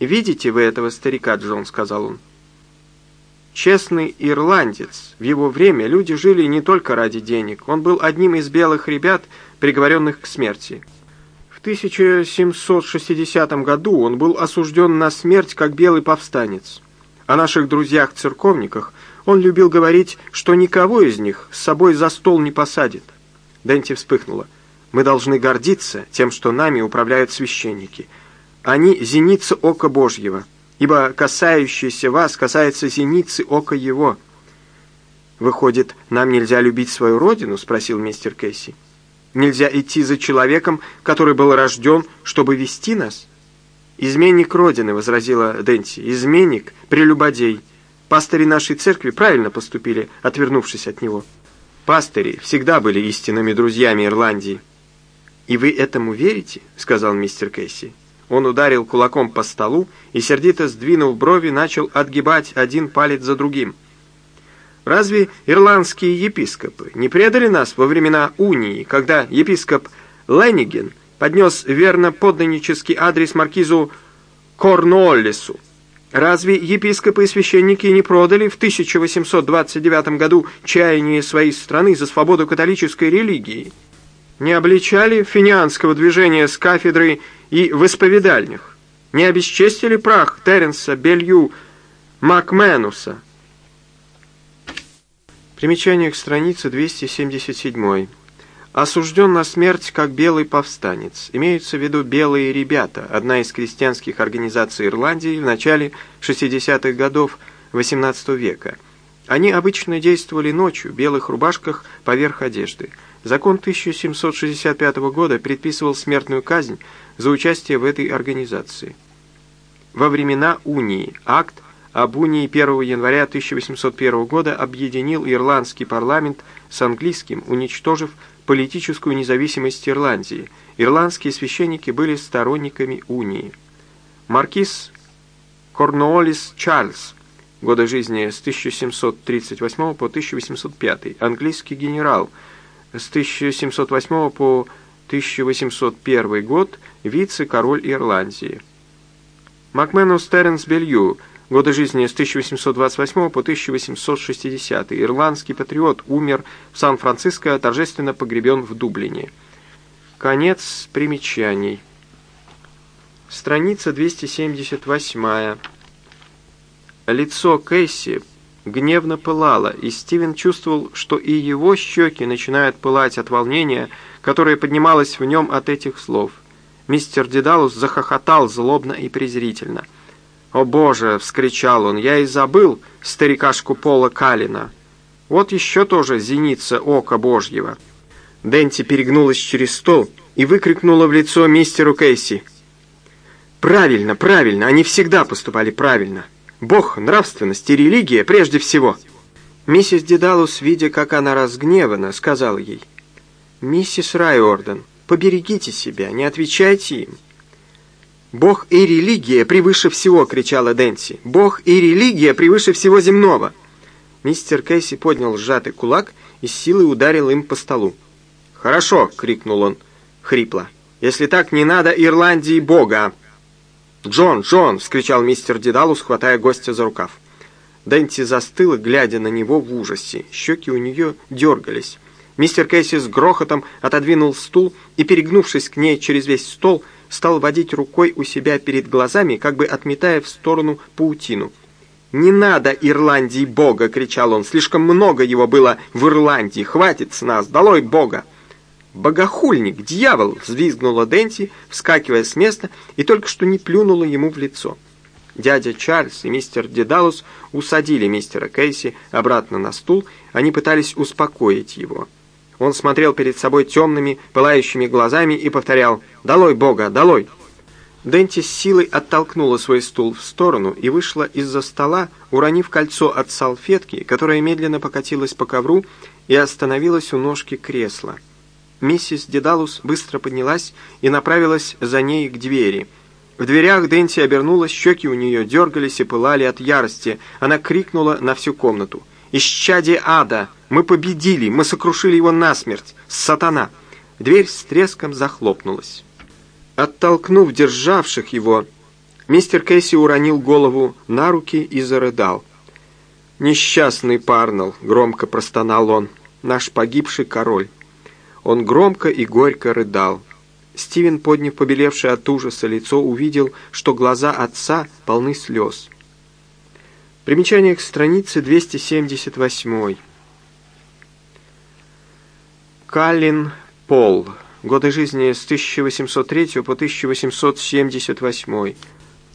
«Видите вы этого старика, Джон?» — сказал он. Честный ирландец. В его время люди жили не только ради денег. Он был одним из белых ребят, приговоренных к смерти. В 1760 году он был осужден на смерть как белый повстанец. О наших друзьях-церковниках он любил говорить, что никого из них с собой за стол не посадит. Денти вспыхнула. «Мы должны гордиться тем, что нами управляют священники. Они — зеница ока Божьего, ибо касающийся вас касается зеницы ока Его». «Выходит, нам нельзя любить свою родину?» — спросил мистер Кейси. Нельзя идти за человеком, который был рожден, чтобы вести нас? «Изменник Родины», — возразила Денти, — «изменник, прелюбодей. Пастыри нашей церкви правильно поступили, отвернувшись от него. Пастыри всегда были истинными друзьями Ирландии». «И вы этому верите?» — сказал мистер Кэсси. Он ударил кулаком по столу и, сердито сдвинув брови, начал отгибать один палец за другим — Разве ирландские епископы не предали нас во времена унии, когда епископ Лениген поднес верно подданнический адрес маркизу Корнуоллесу? Разве епископы и священники не продали в 1829 году чаяние своей страны за свободу католической религии? Не обличали финианского движения с кафедры и в исповедальнях? Не обесчестили прах Теренса, Белью, Макменуса? Примечание к странице 277. Осужден на смерть как белый повстанец. Имеются в виду «белые ребята», одна из крестьянских организаций Ирландии в начале 60-х годов XVIII века. Они обычно действовали ночью в белых рубашках поверх одежды. Закон 1765 года предписывал смертную казнь за участие в этой организации. Во времена унии акт об унии 1 января 1801 года объединил ирландский парламент с английским, уничтожив политическую независимость Ирландии. Ирландские священники были сторонниками унии. Маркиз Корнуоллис Чарльз, годы жизни с 1738 по 1805, английский генерал, с 1708 по 1801 год, вице-король Ирландии. Макменус Теренс Белью, Годы жизни с 1828 по 1860. Ирландский патриот умер в Сан-Франциско, торжественно погребен в Дублине. Конец примечаний. Страница 278. Лицо Кэсси гневно пылало, и Стивен чувствовал, что и его щеки начинают пылать от волнения, которое поднималось в нем от этих слов. Мистер Дедалус захохотал злобно и презрительно – «О боже!» — вскричал он. «Я и забыл старикашку Пола Калина. Вот еще тоже зеница ока божьего». Дэнти перегнулась через стол и выкрикнула в лицо мистеру Кейси. «Правильно, правильно, они всегда поступали правильно. Бог, нравственность и религия прежде всего». Миссис Дедалус, видя, как она разгневана, сказала ей, «Миссис Райорден, поберегите себя, не отвечайте им». «Бог и религия превыше всего!» — кричала Дэнси. «Бог и религия превыше всего земного!» Мистер Кейси поднял сжатый кулак и с силой ударил им по столу. «Хорошо!» — крикнул он хрипло. «Если так, не надо Ирландии Бога!» «Джон! Джон!» — вскричал мистер Дедалус, хватая гостя за рукав. Дэнси застыла, глядя на него в ужасе. Щеки у нее дергались. Мистер Кейси с грохотом отодвинул стул и, перегнувшись к ней через весь стол, — стал водить рукой у себя перед глазами, как бы отметая в сторону паутину. «Не надо Ирландии Бога!» — кричал он. «Слишком много его было в Ирландии! Хватит с нас! Долой Бога!» «Богохульник! Дьявол!» — взвизгнула Дэнси, вскакивая с места, и только что не плюнула ему в лицо. Дядя Чарльз и мистер Дедалус усадили мистера Кейси обратно на стул, они пытались успокоить его. Он смотрел перед собой темными, пылающими глазами и повторял «Долой Бога! Долой!». Дэнти с силой оттолкнула свой стул в сторону и вышла из-за стола, уронив кольцо от салфетки, которая медленно покатилась по ковру и остановилась у ножки кресла. Миссис Дедалус быстро поднялась и направилась за ней к двери. В дверях Дэнти обернулась, щеки у нее дергались и пылали от ярости. Она крикнула на всю комнату. «Исчадие ада! Мы победили! Мы сокрушили его насмерть! Сатана!» Дверь с треском захлопнулась. Оттолкнув державших его, Мистер Кэсси уронил голову на руки и зарыдал. «Несчастный Парнелл!» — громко простонал он. «Наш погибший король!» Он громко и горько рыдал. Стивен, подняв побелевшее от ужаса лицо, увидел, что глаза отца полны слез. Примечание к странице 278. Каллин Пол. Годы жизни с 1803 по 1878.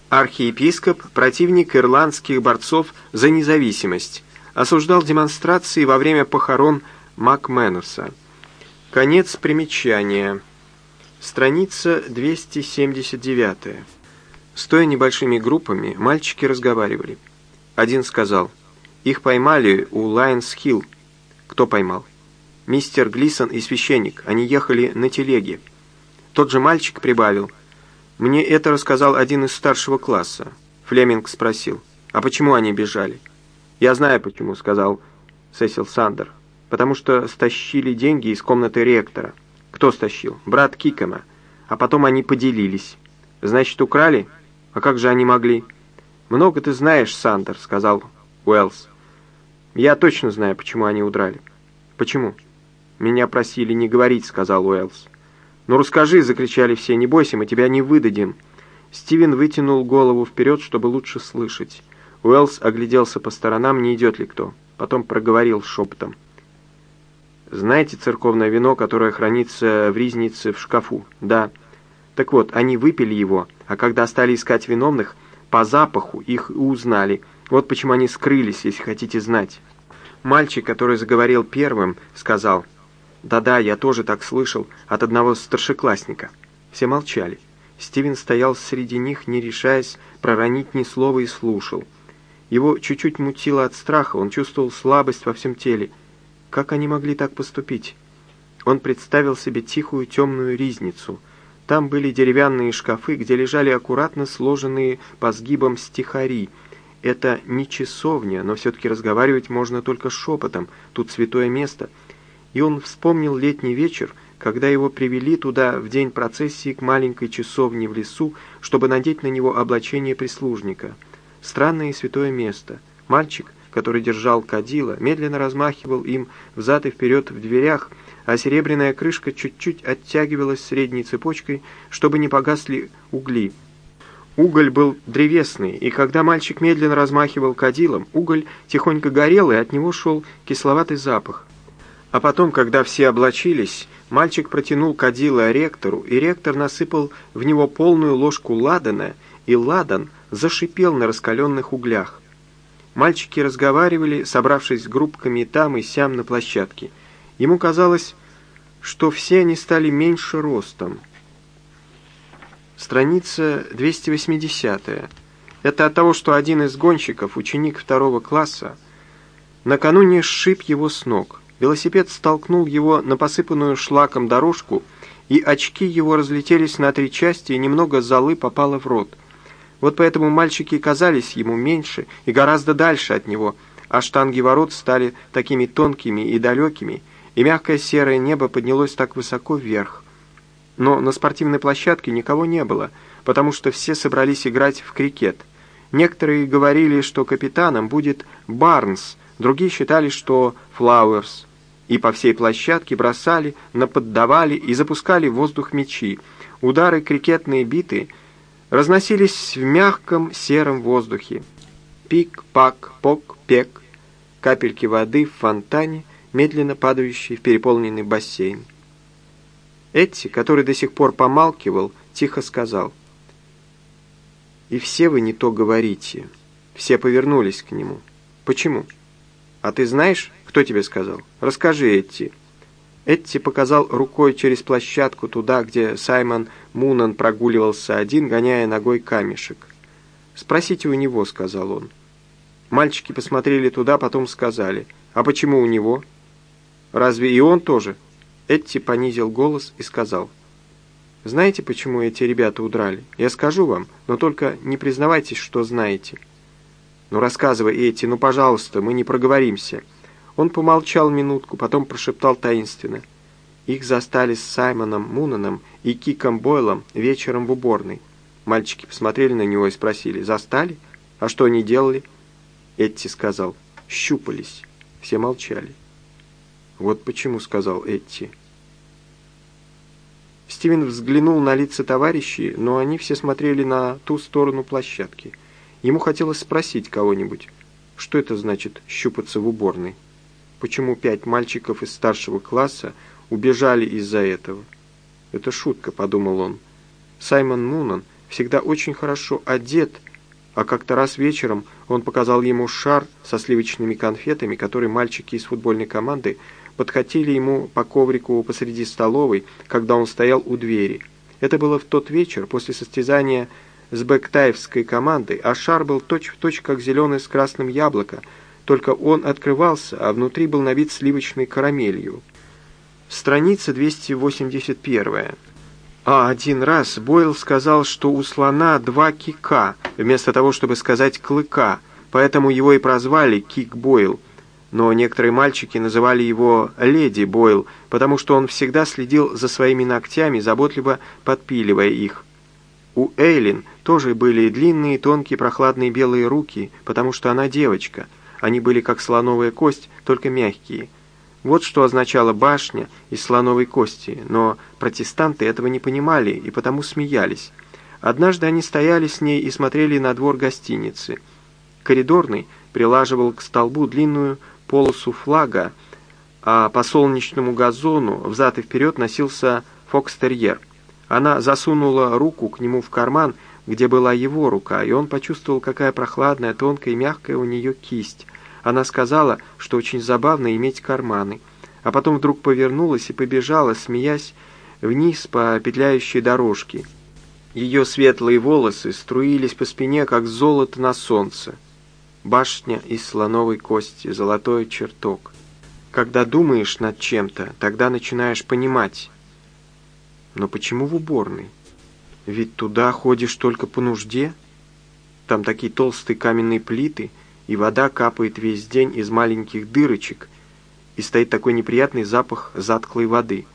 Архиепископ, противник ирландских борцов за независимость. Осуждал демонстрации во время похорон Макмануса. Конец примечания. Страница 279. Стоя небольшими группами, мальчики разговаривали. Один сказал, их поймали у Лайнс-Хилл. Кто поймал? Мистер Глисон и священник. Они ехали на телеге. Тот же мальчик прибавил. Мне это рассказал один из старшего класса. Флеминг спросил, а почему они бежали? Я знаю почему, сказал Сесил Сандер. Потому что стащили деньги из комнаты ректора. Кто стащил? Брат Кикема. А потом они поделились. Значит, украли? А как же они могли? «Много ты знаешь, Сандер», — сказал Уэллс. «Я точно знаю, почему они удрали». «Почему?» «Меня просили не говорить», — сказал Уэллс. «Ну расскажи», — закричали все, — «не бойся, мы тебя не выдадим». Стивен вытянул голову вперед, чтобы лучше слышать. Уэллс огляделся по сторонам, не идет ли кто. Потом проговорил шепотом. «Знаете церковное вино, которое хранится в ризнице в шкафу?» «Да». «Так вот, они выпили его, а когда стали искать виновных, по запаху их и узнали. Вот почему они скрылись, если хотите знать. Мальчик, который заговорил первым, сказал, «Да-да, я тоже так слышал от одного старшеклассника». Все молчали. Стивен стоял среди них, не решаясь проронить ни слова и слушал. Его чуть-чуть мутило от страха, он чувствовал слабость во всем теле. Как они могли так поступить? Он представил себе тихую темную ризницу — там были деревянные шкафы, где лежали аккуратно сложенные по сгибам стихари. Это не часовня, но все-таки разговаривать можно только шепотом, тут святое место. И он вспомнил летний вечер, когда его привели туда в день процессии к маленькой часовне в лесу, чтобы надеть на него облачение прислужника. Странное и святое место. Мальчик, который держал кадила, медленно размахивал им взад и вперед в дверях, а серебряная крышка чуть-чуть оттягивалась средней цепочкой, чтобы не погасли угли. Уголь был древесный, и когда мальчик медленно размахивал кадилом, уголь тихонько горел, и от него шел кисловатый запах. А потом, когда все облачились, мальчик протянул кадило ректору, и ректор насыпал в него полную ложку ладана, и ладан зашипел на раскаленных углях. Мальчики разговаривали, собравшись группками там и сям на площадке – Ему казалось, что все они стали меньше ростом. Страница 280. Это от того, что один из гонщиков, ученик второго класса, накануне сшиб его с ног. Велосипед столкнул его на посыпанную шлаком дорожку, и очки его разлетелись на три части, и немного золы попало в рот. Вот поэтому мальчики казались ему меньше и гораздо дальше от него, а штанги ворот стали такими тонкими и далекими, и мягкое серое небо поднялось так высоко вверх. Но на спортивной площадке никого не было, потому что все собрались играть в крикет. Некоторые говорили, что капитаном будет Барнс, другие считали, что Флауэрс. И по всей площадке бросали, наподдавали и запускали в воздух мячи. Удары крикетные биты разносились в мягком сером воздухе. Пик-пак, пок-пек, капельки воды в фонтане — медленно падающий в переполненный бассейн. Этти, который до сих пор помалкивал, тихо сказал. «И все вы не то говорите». Все повернулись к нему. «Почему?» «А ты знаешь, кто тебе сказал? Расскажи, Этти». Этти показал рукой через площадку туда, где Саймон Мунан прогуливался один, гоняя ногой камешек. «Спросите у него», — сказал он. Мальчики посмотрели туда, потом сказали. «А почему у него?» Разве и он тоже?» Этти понизил голос и сказал. «Знаете, почему эти ребята удрали? Я скажу вам, но только не признавайтесь, что знаете». «Ну рассказывай, Этти, ну пожалуйста, мы не проговоримся». Он помолчал минутку, потом прошептал таинственно. Их застали с Саймоном Мунаном и Киком Бойлом вечером в уборной. Мальчики посмотрели на него и спросили, «Застали? А что они делали?» Этти сказал, «Щупались». Все молчали. «Вот почему», — сказал Этти. Стивен взглянул на лица товарищей, но они все смотрели на ту сторону площадки. Ему хотелось спросить кого-нибудь, что это значит «щупаться в уборной». Почему пять мальчиков из старшего класса убежали из-за этого? «Это шутка», — подумал он. Саймон Мунан всегда очень хорошо одет, а как-то раз вечером он показал ему шар со сливочными конфетами, который мальчики из футбольной команды подкатили ему по коврику посреди столовой, когда он стоял у двери. Это было в тот вечер после состязания с бэктаевской командой, а шар был точь-в-точь точь как зеленый с красным яблоко, только он открывался, а внутри был набит сливочной карамелью. Страница 281. А один раз Бойл сказал, что у слона два кика, вместо того, чтобы сказать «клыка», поэтому его и прозвали Кик Бойл. Но некоторые мальчики называли его «Леди Бойл», потому что он всегда следил за своими ногтями, заботливо подпиливая их. У Эйлин тоже были длинные, тонкие, прохладные белые руки, потому что она девочка. Они были как слоновая кость, только мягкие. Вот что означала башня из слоновой кости, но протестанты этого не понимали и потому смеялись. Однажды они стояли с ней и смотрели на двор гостиницы. Коридорный прилаживал к столбу длинную полосу флага, а по солнечному газону взад и вперед носился фокстерьер. Она засунула руку к нему в карман, где была его рука, и он почувствовал, какая прохладная, тонкая и мягкая у нее кисть. Она сказала, что очень забавно иметь карманы, а потом вдруг повернулась и побежала, смеясь, вниз по петляющей дорожке. Ее светлые волосы струились по спине, как золото на солнце. Башня из слоновой кости, золотой чертог. Когда думаешь над чем-то, тогда начинаешь понимать, но почему в уборной? Ведь туда ходишь только по нужде. Там такие толстые каменные плиты, и вода капает весь день из маленьких дырочек, и стоит такой неприятный запах затклой воды.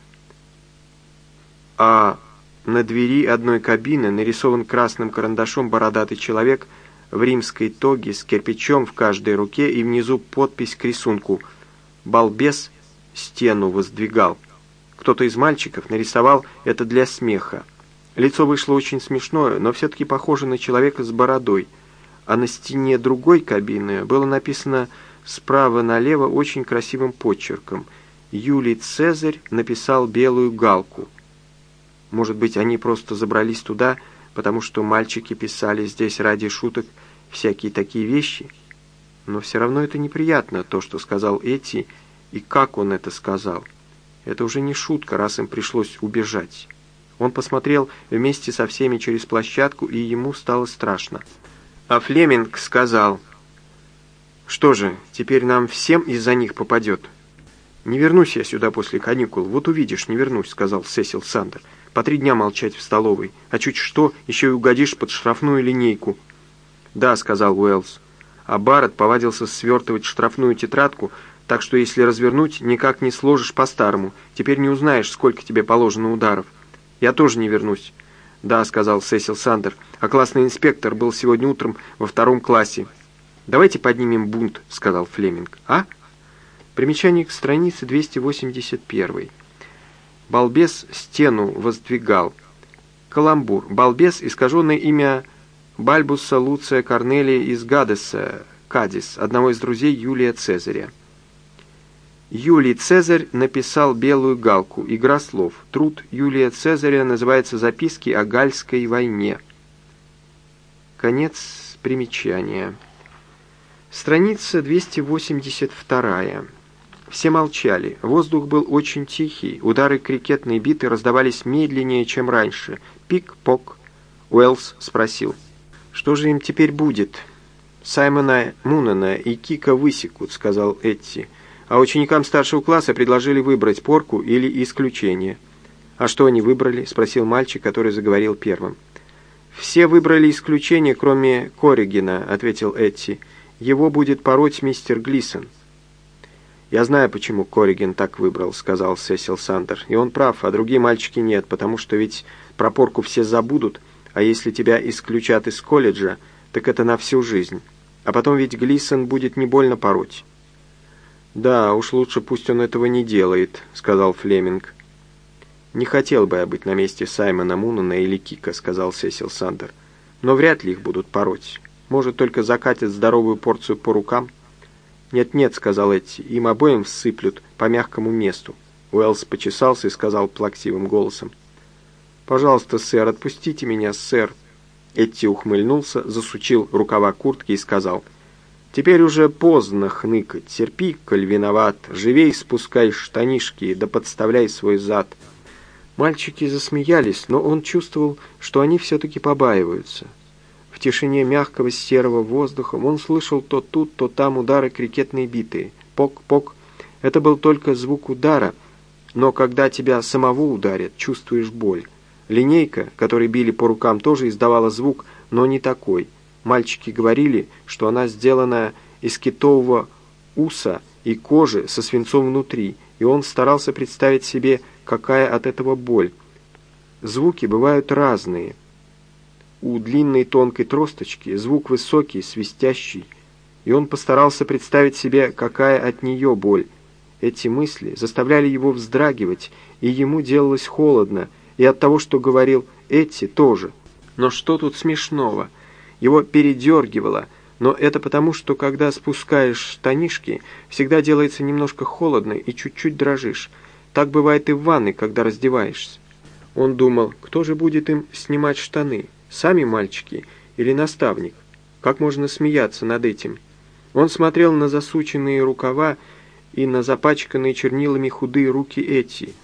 А на двери одной кабины нарисован красным карандашом бородатый человек в римской тоге с кирпичом в каждой руке и внизу подпись к рисунку «Балбес стену воздвигал». Кто-то из мальчиков нарисовал это для смеха. Лицо вышло очень смешное, но все-таки похоже на человека с бородой. А на стене другой кабины было написано справа налево очень красивым почерком. Юлий Цезарь написал белую галку. Может быть, они просто забрались туда, потому что мальчики писали здесь ради шуток всякие такие вещи? Но все равно это неприятно, то, что сказал Эти, и как он это сказал. Это уже не шутка, раз им пришлось убежать. Он посмотрел вместе со всеми через площадку, и ему стало страшно. А Флеминг сказал, «Что же, теперь нам всем из-за них попадет?» «Не вернусь я сюда после каникул, вот увидишь, не вернусь», — сказал Сесил Сандер. «По три дня молчать в столовой, а чуть что, еще и угодишь под штрафную линейку». «Да», — сказал Уэллс. А Барретт повадился свертывать штрафную тетрадку, так что если развернуть, никак не сложишь по-старому. Теперь не узнаешь, сколько тебе положено ударов. Я тоже не вернусь. «Да», — сказал Сесил Сандер, — «а классный инспектор был сегодня утром во втором классе». «Давайте поднимем бунт», — сказал Флеминг. «А?» Примечание к странице 281. Балбес стену воздвигал. Каламбур. Балбес — искаженное имя Бальбуса Луция Корнелия из Гадеса, Кадис, одного из друзей Юлия Цезаря. Юлий Цезарь написал «Белую галку». Игра слов. Труд Юлия Цезаря называется «Записки о Гальской войне». Конец примечания. Страница 282. Все молчали. Воздух был очень тихий. Удары крикетной биты раздавались медленнее, чем раньше. Пик-пок. Уэллс спросил. «Что же им теперь будет?» «Саймона Мунана и Кика высекут», — сказал Этти а ученикам старшего класса предложили выбрать порку или исключение. «А что они выбрали?» – спросил мальчик, который заговорил первым. «Все выбрали исключение, кроме Корригина», – ответил Этти. «Его будет пороть мистер Глисон». «Я знаю, почему Корригин так выбрал», — сказал Сесил Сандер. «И он прав, а другие мальчики нет, потому что ведь про порку все забудут, А если тебя исключат из колледжа, так это на всю жизнь. А потом ведь Глисон будет не больно пороть». «Да, уж лучше пусть он этого не делает», — сказал Флеминг. «Не хотел бы я быть на месте Саймона Мунана или Кика», — сказал Сесил Сандер. «Но вряд ли их будут пороть. Может, только закатят здоровую порцию по рукам?» «Нет-нет», — сказал Эдди, — «им обоим всыплют по мягкому месту». Уэллс почесался и сказал плаксивым голосом. «Пожалуйста, сэр, отпустите меня, сэр». Эдди ухмыльнулся, засучил рукава куртки и сказал, «Теперь уже поздно хныкать, терпи, коль виноват, живей спускай штанишки, да подставляй свой зад». Мальчики засмеялись, но он чувствовал, что они все-таки побаиваются. В тишине мягкого серого воздуха он слышал то тут, то там удары крикетной биты. Пок-пок. Это был только звук удара, но когда тебя самого ударят, чувствуешь боль. Линейка, которой били по рукам, тоже издавала звук, но не такой. Мальчики говорили, что она сделана из китового уса и кожи со свинцом внутри, и он старался представить себе, какая от этого боль. Звуки бывают разные – у длинной тонкой тросточки звук высокий, свистящий, и он постарался представить себе, какая от нее боль. Эти мысли заставляли его вздрагивать, и ему делалось холодно, и от того, что говорил Эти, тоже. Но что тут смешного? Его передергивало, но это потому, что когда спускаешь штанишки, всегда делается немножко холодно и чуть-чуть дрожишь. Так бывает и в ванной, когда раздеваешься. Он думал, кто же будет им снимать штаны? Сами мальчики или наставник? Как можно смеяться над этим? Он смотрел на засученные рукава и на запачканные чернилами худые руки Эти.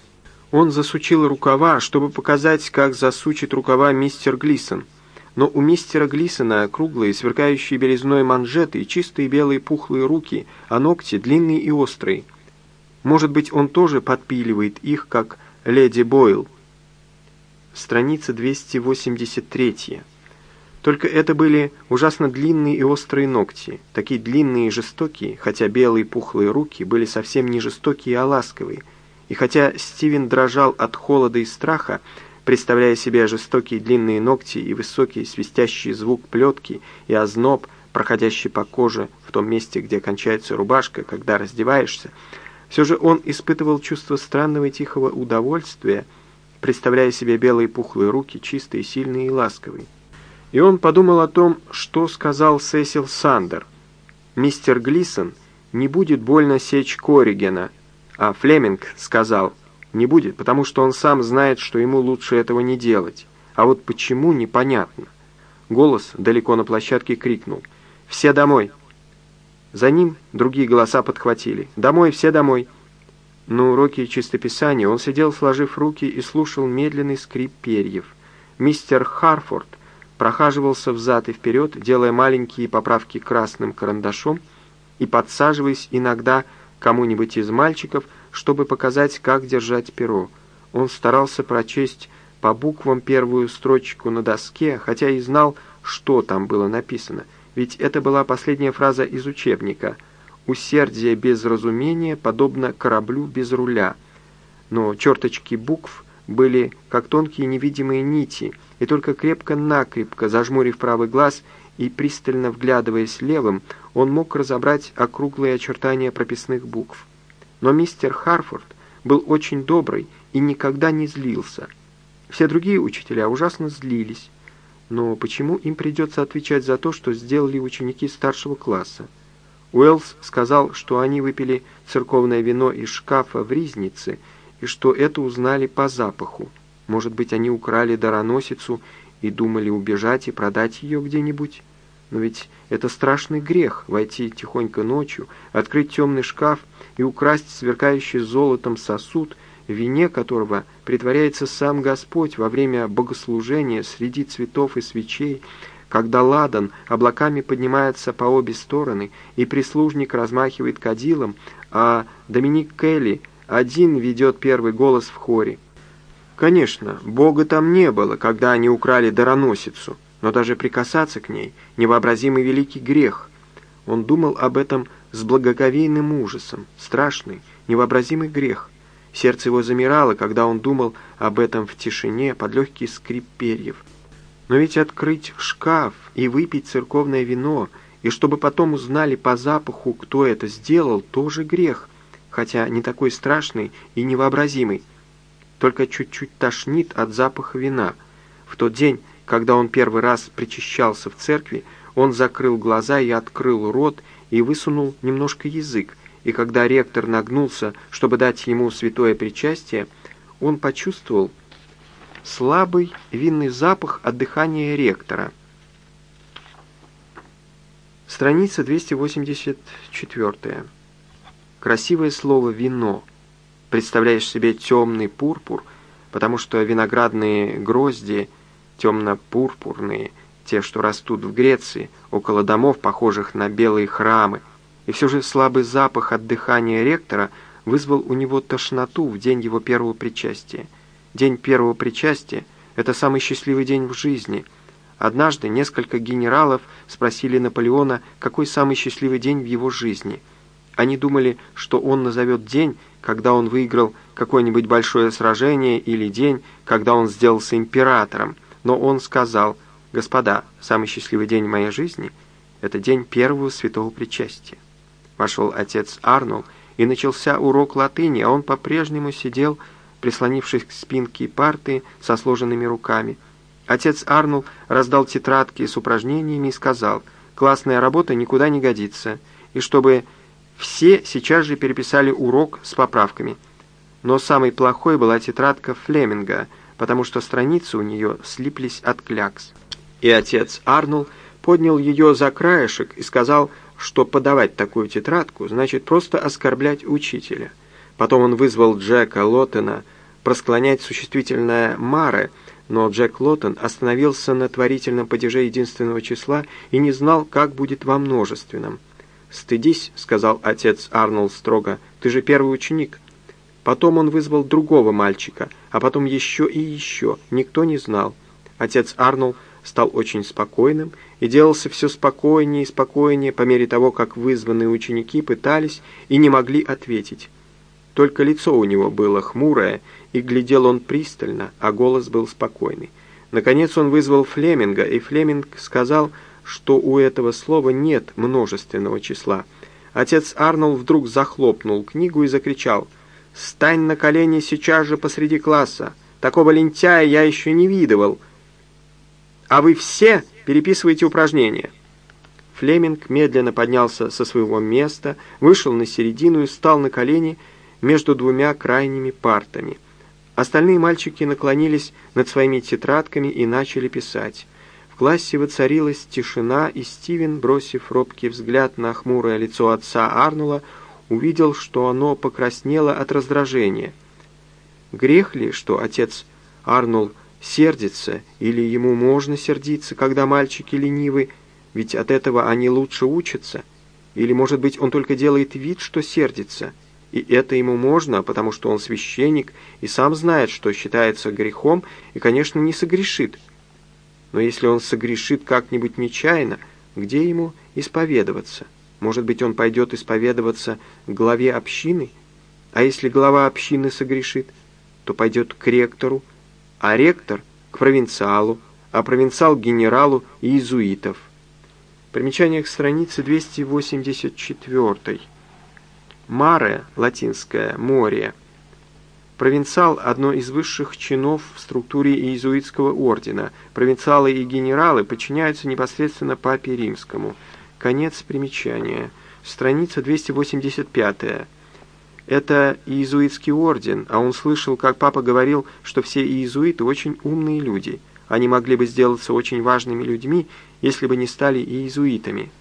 Он засучил рукава, чтобы показать, как засучит рукава мистер Глисон. Но у мистера Глисона круглые, сверкающие белизной манжеты чистые белые пухлые руки, а ногти длинные и острые. Может быть, он тоже подпиливает их, как леди Бойл страница 283. Только это были ужасно длинные и острые ногти, такие длинные и жестокие, хотя белые пухлые руки были совсем не жестокие, а ласковые. И хотя Стивен дрожал от холода и страха, представляя себе жестокие длинные ногти и высокий свистящий звук плетки и озноб, проходящий по коже в том месте, где кончается рубашка, когда раздеваешься, все же он испытывал чувство странного и тихого удовольствия, представляя себе белые пухлые руки, чистые, сильные и ласковые. И он подумал о том, что сказал Сесил Сандер. «Мистер Глисон не будет больно сечь Корригена», а Флеминг сказал «не будет, потому что он сам знает, что ему лучше этого не делать». А вот почему, непонятно. Голос далеко на площадке крикнул «Все домой!». За ним другие голоса подхватили «Домой, все домой!». На уроке чистописания он сидел, сложив руки, и слушал медленный скрип перьев. Мистер Харфорд прохаживался взад и вперед, делая маленькие поправки красным карандашом и подсаживаясь иногда кому-нибудь из мальчиков, чтобы показать, как держать перо. Он старался прочесть по буквам первую строчку на доске, хотя и знал, что там было написано, ведь это была последняя фраза из учебника — Усердие без разумения подобно кораблю без руля. Но черточки букв были как тонкие невидимые нити, и только крепко-накрепко, зажмурив правый глаз и пристально вглядываясь левым, он мог разобрать округлые очертания прописных букв. Но мистер Харфорд был очень добрый и никогда не злился. Все другие учителя ужасно злились. Но почему им придется отвечать за то, что сделали ученики старшего класса? Уэллс сказал, что они выпили церковное вино из шкафа в Ризнице и что это узнали по запаху. Может быть, они украли дароносицу и думали убежать и продать ее где-нибудь? Но ведь это страшный грех — войти тихонько ночью, открыть темный шкаф и украсть сверкающий золотом сосуд, вине которого притворяется сам Господь во время богослужения среди цветов и свечей, когда ладан облаками поднимается по обе стороны, и прислужник размахивает кадилом, а Доминик Келли один ведет первый голос в хоре. Конечно, Бога там не было, когда они украли дароносицу, но даже прикасаться к ней — невообразимый великий грех. Он думал об этом с благоговейным ужасом, страшный, невообразимый грех. Сердце его замирало, когда он думал об этом в тишине под легкий скрип перьев. Но ведь открыть шкаф и выпить церковное вино, и чтобы потом узнали по запаху, кто это сделал, тоже грех, хотя не такой страшный и невообразимый. Только чуть-чуть тошнит от запаха вина. В тот день, когда он первый раз причащался в церкви, он закрыл глаза и открыл рот, и высунул немножко язык, и когда ректор нагнулся, чтобы дать ему святое причастие, он почувствовал, слабый винный запах от дыхания ректора. Страница 284. Красивое слово «вино». Представляешь себе темный пурпур, потому что виноградные грозди темно-пурпурные, те, что растут в Греции, около домов, похожих на белые храмы, и все же слабый запах от дыхания ректора вызвал у него тошноту в день его первого причастия. День первого причастия – это самый счастливый день в жизни. Однажды несколько генералов спросили Наполеона, какой самый счастливый день в его жизни. Они думали, что он назовет день, когда он выиграл какое-нибудь большое сражение, или день, когда он сделался императором. Но он сказал, «Господа, самый счастливый день моей жизни – это день первого святого причастия». Вошел отец Арнул, и начался урок латыни, а он по-прежнему сидел, прислонившись к спинке парты со сложенными руками. Отец Арнул раздал тетрадки с упражнениями и сказал, «Классная работа никуда не годится», и чтобы все сейчас же переписали урок с поправками. Но самой плохой была тетрадка Флеминга, потому что страницы у нее слиплись от клякс. И отец Арнул поднял ее за краешек и сказал, что подавать такую тетрадку значит просто оскорблять учителя. Потом он вызвал Джека Лоттена, просклонять существительное «маре», но Джек Лоттен остановился на творительном падеже единственного числа и не знал, как будет во множественном. «Стыдись», — сказал отец Арнольд строго, — «ты же первый ученик». Потом он вызвал другого мальчика, а потом еще и еще, никто не знал. Отец Арнольд стал очень спокойным и делался все спокойнее и спокойнее по мере того, как вызванные ученики пытались и не могли ответить. Только лицо у него было хмурое, и глядел он пристально, а голос был спокойный. Наконец он вызвал Флеминга, и Флеминг сказал, что у этого слова нет множественного числа. Отец Арнольд вдруг захлопнул книгу и закричал «Стань на колени сейчас же посреди класса! Такого лентяя я еще не видывал! А вы все переписываете упражнения!» Флеминг медленно поднялся со своего места, вышел на середину и встал на колени, между двумя крайними партами. Остальные мальчики наклонились над своими тетрадками и начали писать. В классе воцарилась тишина, и Стивен, бросив робкий взгляд на хмурое лицо отца Арнула, увидел, что оно покраснело от раздражения. Грех ли, что отец Арнул сердится, или ему можно сердиться, когда мальчики ленивы, ведь от этого они лучше учатся? Или, может быть, он только делает вид, что сердится – и это ему можно, потому что он священник и сам знает, что считается грехом, и, конечно, не согрешит. Но если он согрешит как-нибудь нечаянно, где ему исповедоваться? Может быть, он пойдет исповедоваться главе общины? А если глава общины согрешит, то пойдет к ректору, а ректор — к провинциалу, а провинциал — к генералу и иезуитов. Примечание к странице 284. Маре, латинское, море. Провинциал – одно из высших чинов в структуре иезуитского ордена. Провинциалы и генералы подчиняются непосредственно папе римскому. Конец примечания. Страница 285. Это иезуитский орден, а он слышал, как папа говорил, что все иезуиты очень умные люди. Они могли бы сделаться очень важными людьми, если бы не стали иезуитами.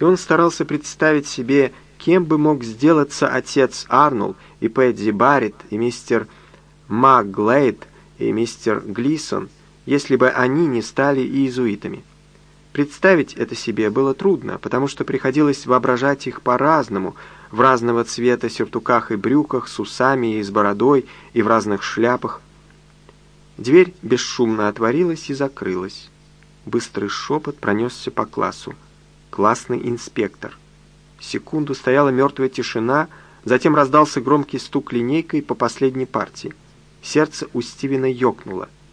И он старался представить себе Кем бы мог сделаться отец Арнул и Пэдди Барретт, и мистер МакГлейд, и мистер Глисон, если бы они не стали иезуитами? Представить это себе было трудно, потому что приходилось воображать их по-разному, в разного цвета сюртуках и брюках, с усами и с бородой, и в разных шляпах. Дверь бесшумно отворилась и закрылась. Быстрый шепот пронесся по классу. Классный инспектор. Секунду стояла мертвая тишина, затем раздался громкий стук линейкой по последней партии. Сердце у Стивена ёкнуло —